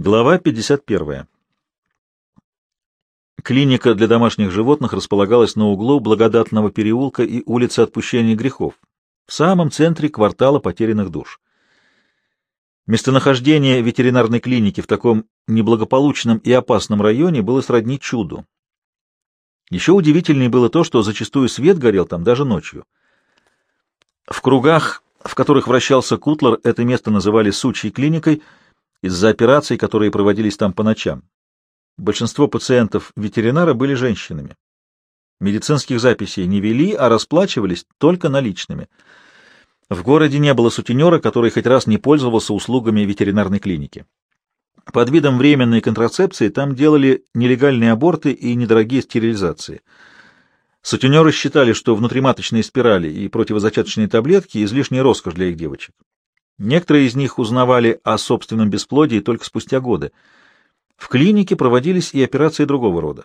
Глава 51. Клиника для домашних животных располагалась на углу Благодатного переулка и улицы Отпущения грехов, в самом центре квартала потерянных душ. Местонахождение ветеринарной клиники в таком неблагополучном и опасном районе было сродни чуду. Еще удивительнее было то, что зачастую свет горел там даже ночью. В кругах, в которых вращался Кутлер, это место называли «сучьей клиникой», из-за операций, которые проводились там по ночам. Большинство пациентов ветеринара были женщинами. Медицинских записей не вели, а расплачивались только наличными. В городе не было сутенера, который хоть раз не пользовался услугами ветеринарной клиники. Под видом временной контрацепции там делали нелегальные аборты и недорогие стерилизации. Сутенеры считали, что внутриматочные спирали и противозачаточные таблетки – излишняя роскошь для их девочек. Некоторые из них узнавали о собственном бесплодии только спустя годы. В клинике проводились и операции другого рода.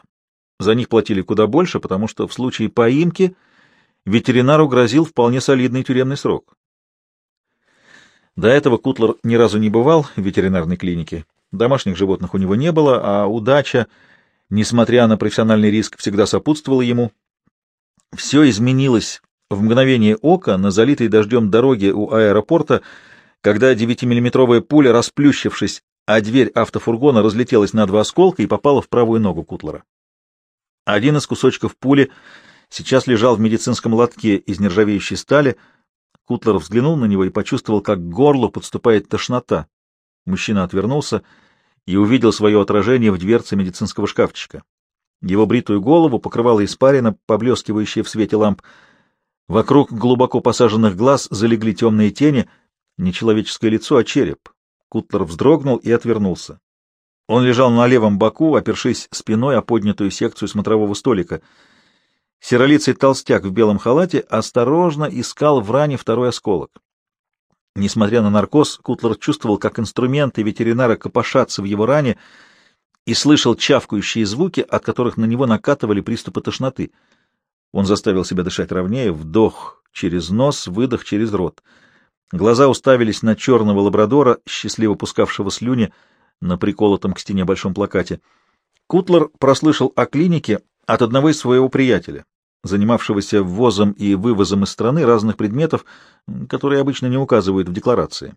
За них платили куда больше, потому что в случае поимки ветеринару грозил вполне солидный тюремный срок. До этого Кутлер ни разу не бывал в ветеринарной клинике. Домашних животных у него не было, а удача, несмотря на профессиональный риск, всегда сопутствовала ему. Все изменилось в мгновение ока на залитой дождем дороге у аэропорта, когда 9-миллиметровая пуля, расплющившись, а дверь автофургона разлетелась на два осколка и попала в правую ногу Кутлера. Один из кусочков пули сейчас лежал в медицинском лотке из нержавеющей стали. Кутлер взглянул на него и почувствовал, как к горлу подступает тошнота. Мужчина отвернулся и увидел свое отражение в дверце медицинского шкафчика. Его бритую голову покрывала испарина, поблескивающая в свете ламп. Вокруг глубоко посаженных глаз залегли темные тени — не человеческое лицо, а череп. Кутлер вздрогнул и отвернулся. Он лежал на левом боку, опершись спиной о поднятую секцию смотрового столика. Серолицый толстяк в белом халате осторожно искал в ране второй осколок. Несмотря на наркоз, Кутлер чувствовал, как инструменты ветеринара копошатся в его ране и слышал чавкающие звуки, от которых на него накатывали приступы тошноты. Он заставил себя дышать ровнее, вдох через нос, выдох через рот — Глаза уставились на черного лабрадора, счастливо пускавшего слюни на приколотом к стене большом плакате. Кутлер прослышал о клинике от одного из своего приятеля, занимавшегося ввозом и вывозом из страны разных предметов, которые обычно не указывают в декларации.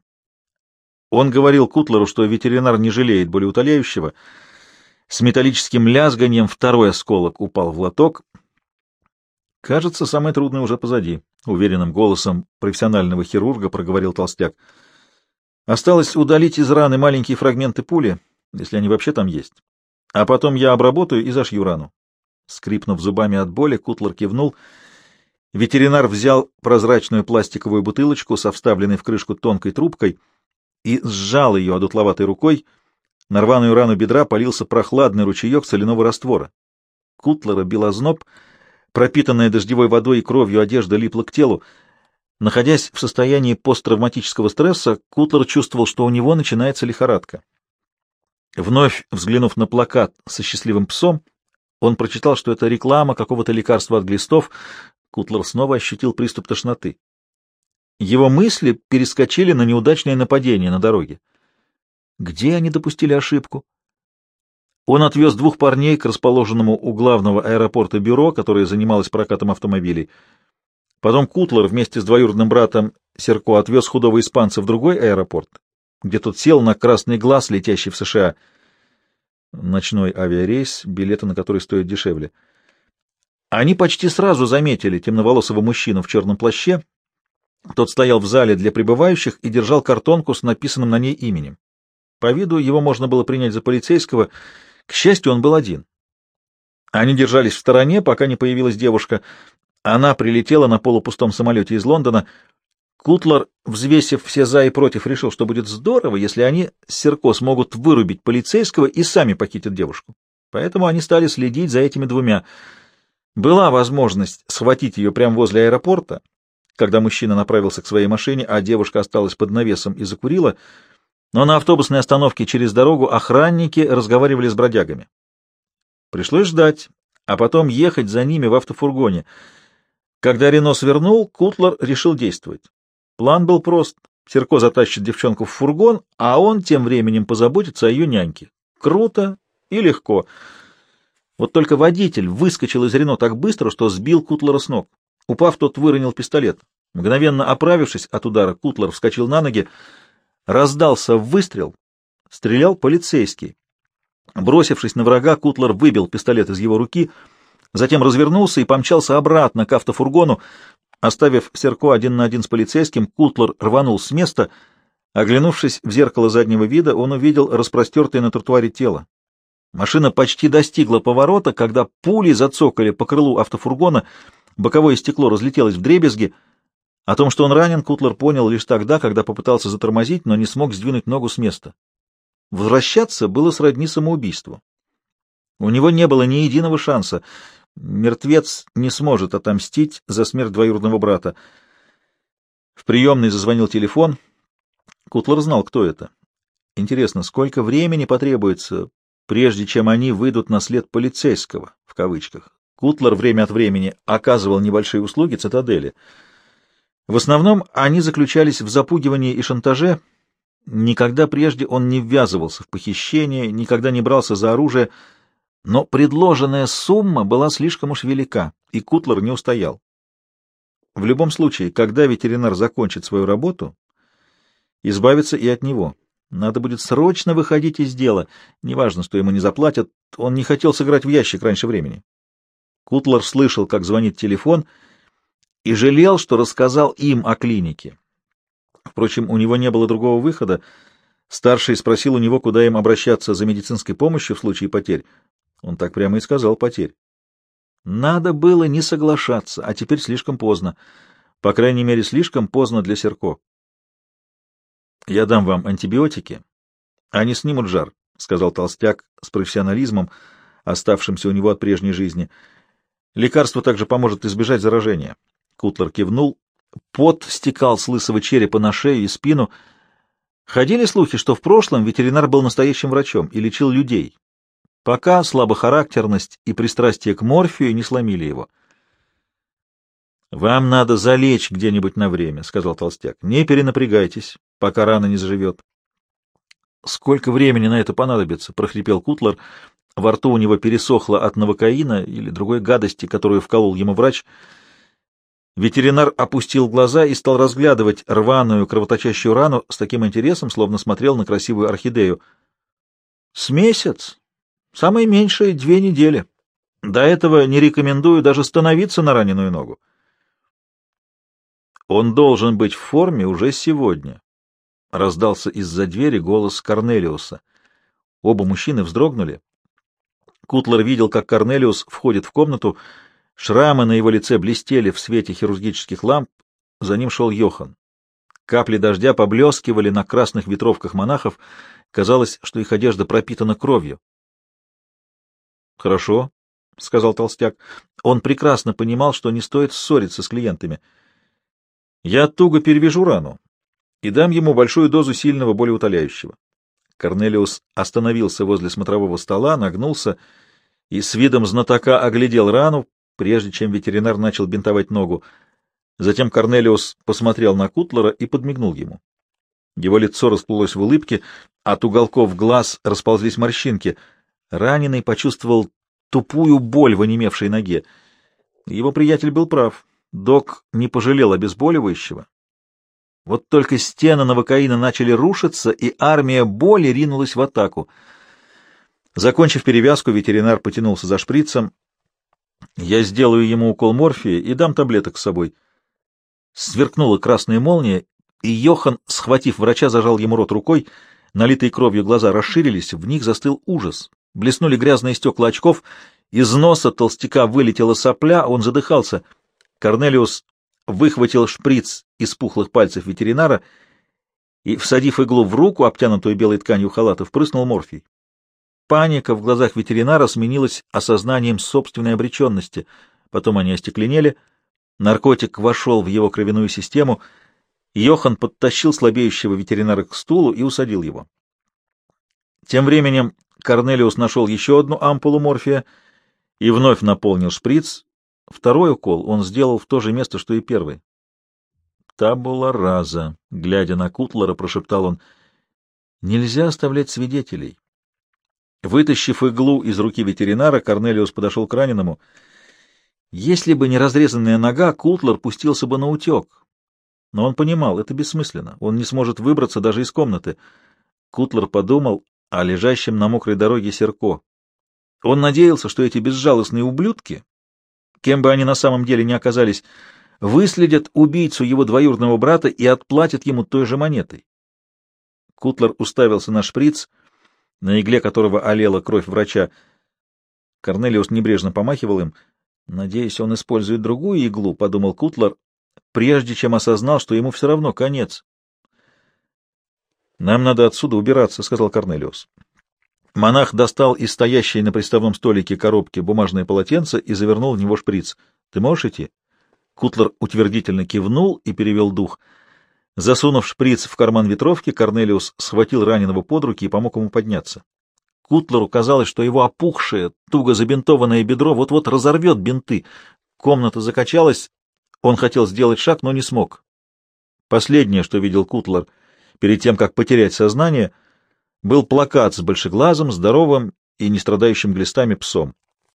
Он говорил Кутлеру, что ветеринар не жалеет болеутоляющего. С металлическим лязганием второй осколок упал в лоток. Кажется, самое трудное уже позади. — уверенным голосом профессионального хирурга проговорил толстяк. «Осталось удалить из раны маленькие фрагменты пули, если они вообще там есть. А потом я обработаю и зашью рану». Скрипнув зубами от боли, Кутлер кивнул. Ветеринар взял прозрачную пластиковую бутылочку со вставленной в крышку тонкой трубкой и сжал ее одутловатой рукой. На рваную рану бедра полился прохладный ручеек соляного раствора. Кутлера бил озноб — Пропитанная дождевой водой и кровью одежда липла к телу. Находясь в состоянии посттравматического стресса, Кутлер чувствовал, что у него начинается лихорадка. Вновь взглянув на плакат со счастливым псом, он прочитал, что это реклама какого-то лекарства от глистов. Кутлер снова ощутил приступ тошноты. Его мысли перескочили на неудачное нападение на дороге. Где они допустили ошибку? Он отвез двух парней к расположенному у главного аэропорта бюро, которое занималось прокатом автомобилей. Потом Кутлер вместе с двоюродным братом Серко отвез худого испанца в другой аэропорт, где тот сел на красный глаз, летящий в США. Ночной авиарейс, билеты на который стоят дешевле. Они почти сразу заметили темноволосого мужчину в черном плаще. Тот стоял в зале для прибывающих и держал картонку с написанным на ней именем. По виду его можно было принять за полицейского — к счастью, он был один. Они держались в стороне, пока не появилась девушка. Она прилетела на полупустом самолете из Лондона. Кутлер, взвесив все за и против, решил, что будет здорово, если они с Серко смогут вырубить полицейского и сами похитят девушку. Поэтому они стали следить за этими двумя. Была возможность схватить ее прямо возле аэропорта, когда мужчина направился к своей машине, а девушка осталась под навесом и закурила — но на автобусной остановке через дорогу охранники разговаривали с бродягами. Пришлось ждать, а потом ехать за ними в автофургоне. Когда Рено свернул, Кутлер решил действовать. План был прост Серко затащит девчонку в фургон, а он тем временем позаботится о ее няньке. Круто и легко. Вот только водитель выскочил из Рено так быстро, что сбил Кутлера с ног. Упав, тот выронил пистолет. Мгновенно оправившись от удара, Кутлер вскочил на ноги. Раздался выстрел. Стрелял полицейский. Бросившись на врага, Кутлер выбил пистолет из его руки, затем развернулся и помчался обратно к автофургону. Оставив Серко один на один с полицейским, Кутлер рванул с места. Оглянувшись в зеркало заднего вида, он увидел распростертое на тротуаре тело. Машина почти достигла поворота, когда пули зацокали по крылу автофургона, боковое стекло разлетелось в дребезги. О том, что он ранен, Кутлер понял лишь тогда, когда попытался затормозить, но не смог сдвинуть ногу с места. Возвращаться было сродни самоубийству. У него не было ни единого шанса. Мертвец не сможет отомстить за смерть двоюродного брата. В приемной зазвонил телефон. Кутлер знал, кто это. Интересно, сколько времени потребуется, прежде чем они выйдут на след полицейского, в кавычках. Кутлер время от времени оказывал небольшие услуги цитадели. В основном они заключались в запугивании и шантаже. Никогда прежде он не ввязывался в похищение, никогда не брался за оружие, но предложенная сумма была слишком уж велика, и Кутлер не устоял. В любом случае, когда ветеринар закончит свою работу, избавиться и от него. Надо будет срочно выходить из дела. Неважно, что ему не заплатят, он не хотел сыграть в ящик раньше времени. Кутлер слышал, как звонит телефон, и жалел, что рассказал им о клинике. Впрочем, у него не было другого выхода. Старший спросил у него, куда им обращаться за медицинской помощью в случае потерь. Он так прямо и сказал потерь. Надо было не соглашаться, а теперь слишком поздно. По крайней мере, слишком поздно для Серко. «Я дам вам антибиотики. Они снимут жар», — сказал толстяк с профессионализмом, оставшимся у него от прежней жизни. «Лекарство также поможет избежать заражения». Кутлер кивнул. Пот стекал с лысого черепа на шею и спину. Ходили слухи, что в прошлом ветеринар был настоящим врачом и лечил людей, пока слабохарактерность и пристрастие к морфию не сломили его. «Вам надо залечь где-нибудь на время», — сказал толстяк. «Не перенапрягайтесь пока рана не заживет. — Сколько времени на это понадобится? — прохрипел Кутлер. Во рту у него пересохло от новокаина или другой гадости, которую вколол ему врач. Ветеринар опустил глаза и стал разглядывать рваную кровоточащую рану с таким интересом, словно смотрел на красивую орхидею. — С месяц. Самое меньшее — две недели. До этого не рекомендую даже становиться на раненую ногу. Он должен быть в форме уже сегодня, раздался из-за двери голос Корнелиуса. Оба мужчины вздрогнули. Кутлер видел, как Корнелиус входит в комнату. Шрамы на его лице блестели в свете хирургических ламп. За ним шел Йохан. Капли дождя поблескивали на красных ветровках монахов. Казалось, что их одежда пропитана кровью. — Хорошо, — сказал толстяк. Он прекрасно понимал, что не стоит ссориться с клиентами. — Я туго перевяжу рану и дам ему большую дозу сильного болеутоляющего. Корнелиус остановился возле смотрового стола, нагнулся и с видом знатока оглядел рану, прежде чем ветеринар начал бинтовать ногу. Затем Корнелиус посмотрел на Кутлера и подмигнул ему. Его лицо расплылось в улыбке, от уголков глаз расползлись морщинки. Раненый почувствовал тупую боль в онемевшей ноге. Его приятель был прав. Док не пожалел обезболивающего, вот только стены Новокаина начали рушиться, и армия боли ринулась в атаку. Закончив перевязку, ветеринар потянулся за шприцем. «Я сделаю ему укол морфия и дам таблеток с собой». Сверкнула красная молния, и Йохан, схватив врача, зажал ему рот рукой. Налитые кровью глаза расширились, в них застыл ужас. Блеснули грязные стекла очков, из носа толстяка вылетела сопля, он задыхался. Корнелиус выхватил шприц из пухлых пальцев ветеринара и, всадив иглу в руку, обтянутую белой тканью халата, впрыснул морфий. Паника в глазах ветеринара сменилась осознанием собственной обреченности. Потом они остекленели, наркотик вошел в его кровяную систему, Йохан подтащил слабеющего ветеринара к стулу и усадил его. Тем временем Корнелиус нашел еще одну ампулу морфия и вновь наполнил шприц, Второй укол он сделал в то же место, что и первый. Табула раза, глядя на Кутлера, прошептал он. Нельзя оставлять свидетелей. Вытащив иглу из руки ветеринара, Корнелиус подошел к раненому. Если бы не разрезанная нога, Кутлер пустился бы на утек. Но он понимал, это бессмысленно. Он не сможет выбраться даже из комнаты. Кутлер подумал о лежащем на мокрой дороге Серко. Он надеялся, что эти безжалостные ублюдки, кем бы они на самом деле ни оказались, выследят убийцу его двоюродного брата и отплатят ему той же монетой. Кутлер уставился на шприц, на игле которого олела кровь врача. Корнелиус небрежно помахивал им. «Надеюсь, он использует другую иглу», — подумал Кутлер, прежде чем осознал, что ему все равно конец. «Нам надо отсюда убираться», — сказал Корнелиус. Монах достал из стоящей на приставном столике коробки бумажное полотенце и завернул в него шприц. «Ты можешь идти?» Кутлер утвердительно кивнул и перевел дух. Засунув шприц в карман ветровки, Корнелиус схватил раненого под руки и помог ему подняться. Кутлеру казалось, что его опухшее, туго забинтованное бедро вот-вот разорвет бинты. Комната закачалась, он хотел сделать шаг, но не смог. Последнее, что видел Кутлер перед тем, как потерять сознание, был плакат с большеглазым, здоровым и не страдающим глистами псом.